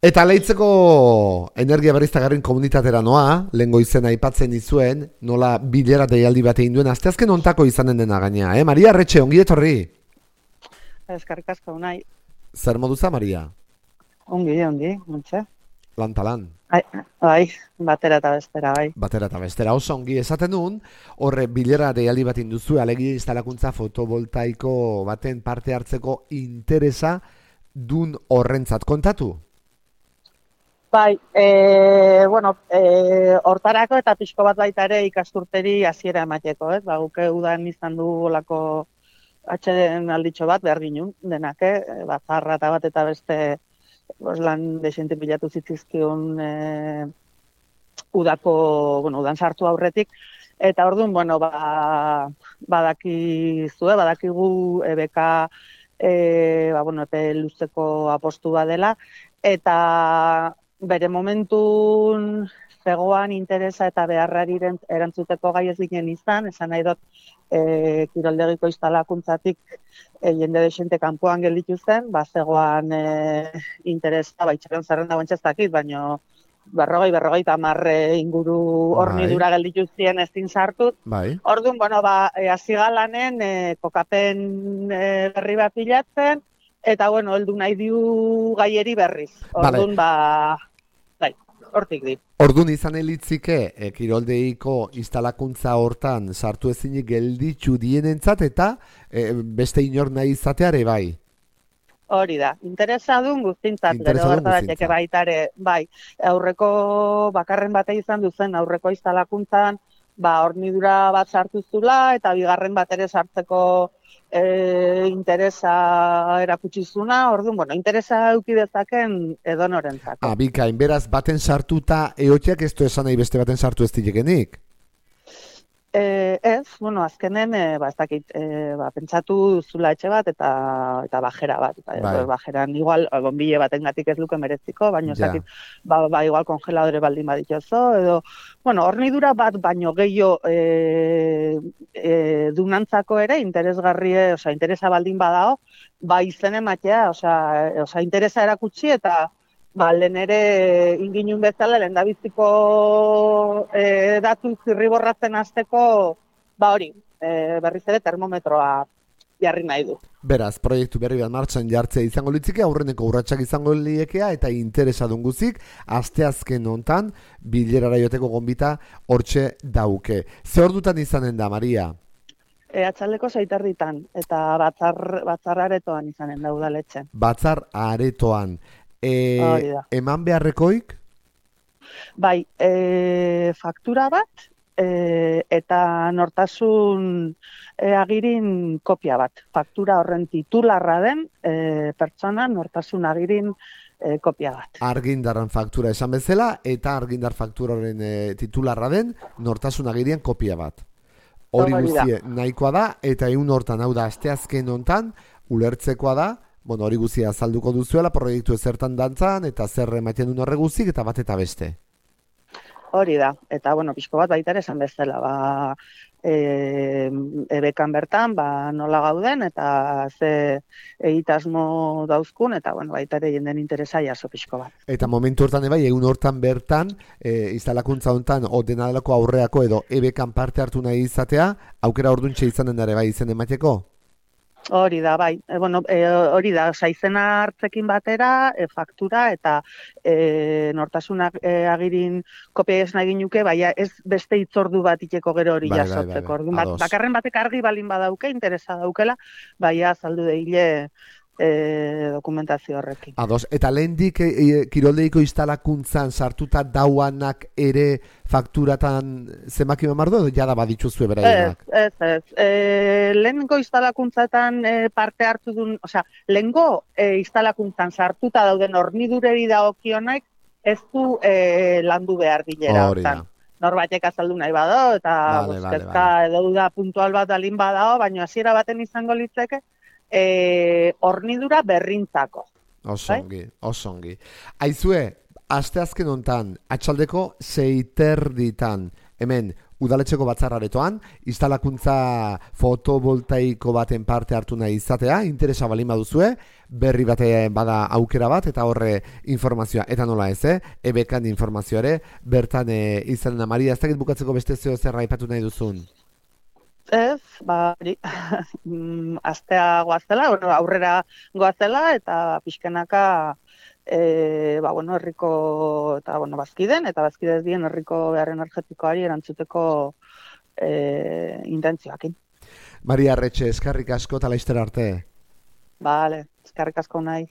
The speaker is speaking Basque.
Eta leitzeko energia berriztagarrin komunitatera noa, lehengo izena aipatzen dizuen, nola bilera deialdi bat egin duen, asteazken ontako izanen dena gaina, eh? Maria Arretxe, ongi etorri? Eskarrik asko, nahi. Zer moduza, Maria? Ongi, ongi, montxe. Lan talan. Bai, bai, batera eta bestera, bai. Batera eta bestera, oso ongi esaten duen, horre bilera deialdi bat induzu, alegi instalakuntza fotovoltaiko baten parte hartzeko interesa dun horrentzat kontatu? Bai, e, bueno, e, hortarako eta pixko bat baita ere ikasturteri hasiera emateko, ez? Ba, guke udan izan du olako atxeden alditxo bat behar ginen, denak, eh? Batzarra eta bat eta beste bos, lan desente bilatu zitzizkion e, udako, bueno, udan sartu aurretik, eta orduan, bueno, ba, badaki zue, badakigu EBK e, ba, bueno, epe luzeko apostu badela, eta bere momentun zegoan interesa eta beharrari erantzuteko gai ez ginen izan, esan nahi dut e, kiroldegiko instalakuntzatik e, jende desente kanpoan gelditu zen, ba, zegoan e, interesa, ba, itxaron zerrenda guantxezakit, baino berrogei, berrogei tamarre inguru hornidura bai. gelditu ziren ezin sartut. Bai. Orduan, bueno, ba, e, azigalanen e, kokapen e, berri bat pilatzen, eta, bueno, heldu nahi diu gaieri berriz. Orduan, ba, hortik di. Ordun izan elitzike, e, kiroldeiko instalakuntza hortan sartu ezinik gelditzu dienentzat eta e, beste inor nahi izateare bai. Hori da, interesa duen guztintzat, gero gertarateke baitare, bai, aurreko bakarren bate izan duzen, aurreko instalakuntzan, ba, hornidura bat sartu zula, eta bigarren bat ere sartzeko e, interesa erakutsizuna, orduan, bueno, interesa euki dezaken edo norentzako. Ah, bikain, beraz, baten sartuta eotxeak ez du esan nahi beste baten sartu ez dilekenik? E, ez, bueno, azkenen, e, ba, ez dakit, e, ba, pentsatu zula etxe bat eta eta bajera bat. Ba, bai. Bajeran, igual, bombile baten gatik ez luke mereziko, baina ez dakit, ba, ba, igual kongeladore baldin baditzozo, edo, bueno, hornidura bat baino gehiago e, e, dunantzako ere, interesgarrie, oza, interesa baldin badao, ba, izen ematea, oza, oza, interesa erakutsi eta, ba, lehen ere inginun bezala, lehen da biziko e, datu zirriborratzen azteko, ba hori, e, berriz ere termometroa jarri nahi du. Beraz, proiektu berri bat martxan jartzea izango litzike, aurreneko urratsak izango liekea, eta interesa dunguzik, asteazken hontan bilerara joteko gombita, hortxe dauke. Ze hor dutan izanen da, Maria? E, atxaldeko zaitarritan, eta batzar, batzar aretoan izanen da udaletxe. Batzar aretoan e, eman beharrekoik? Bai, e, faktura bat e, eta nortasun e, agirin kopia bat. Faktura horren titularra den e, pertsona nortasun agirin e, kopia bat. Argindarren faktura esan bezala eta argindar faktura horren e, titularra den nortasun agirien kopia bat. Hori guztie nahikoa da eta egun hortan hau da asteazken hontan ulertzekoa da bueno, hori guzia azalduko duzuela proiektu ezertan dantzan eta zer ematen duen horre guzik eta bat eta beste. Hori da, eta bueno, pixko bat baita ere esan bezala, ba, e, ebekan bertan, ba, nola gauden, eta ze egitasmo dauzkun, eta bueno, baita ere jenden interesa jaso pixko bat. Eta momentu hortan ebai, egun hortan bertan, e, instalakuntza hontan, ordenadalako aurreako edo ebekan parte hartu nahi izatea, aukera orduntxe izanen dara bai izen emateko? Hori da, bai. E, bueno, e, hori da, oza, izena hartzekin batera, e, faktura eta e, nortasunak e, agirin kopia ez nahi ginuke, baina ez beste itzordu bat iteko gero hori bai, jasotzeko. Bai, bai, bai. bakarren batek argi balin badauke, interesa daukela, baina azaldu da hile e, dokumentazio horrekin. Ados, eta lehen e, e, kiroldeiko instalakuntzan sartuta dauanak ere fakturatan zemaki mamardu edo jada baditzu zuen Ez, ez, ez. E, lehen instalakuntzatan e, parte hartu duen, osea, lehen e, instalakuntzan sartuta dauden ornidureri da okionak, ez du e, landu behar bilera hortan. Norbaitek azaldu nahi bado, eta vale, vale, vale. edo da puntual bat alin badao, baina hasiera baten izango litzeke, e, ornidura berrintzako. Osongi, bai? osongi. Aizue, aste azken ontan, atxaldeko zeiter ditan, hemen udaletxeko batzarraretoan, instalakuntza fotovoltaiko baten parte hartu nahi izatea, interesa bali duzue, berri bate bada aukera bat, eta horre informazioa, eta nola ez, eh? ebekan informazioare, bertan e, izanen Maria, ez dakit bukatzeko beste zeo zerra ipatu nahi duzun? Ez, ba, mm, astea goazela, bueno, aurrera goazela, eta pixkenaka, e, ba, bueno, herriko eta bueno, bazkiden eta bazkidez dien herriko behar energetikoari erantzuteko e, intentzioakin. Maria Arretxe, eskarrik asko eta laizter arte. Bale, eskarrik asko nahi.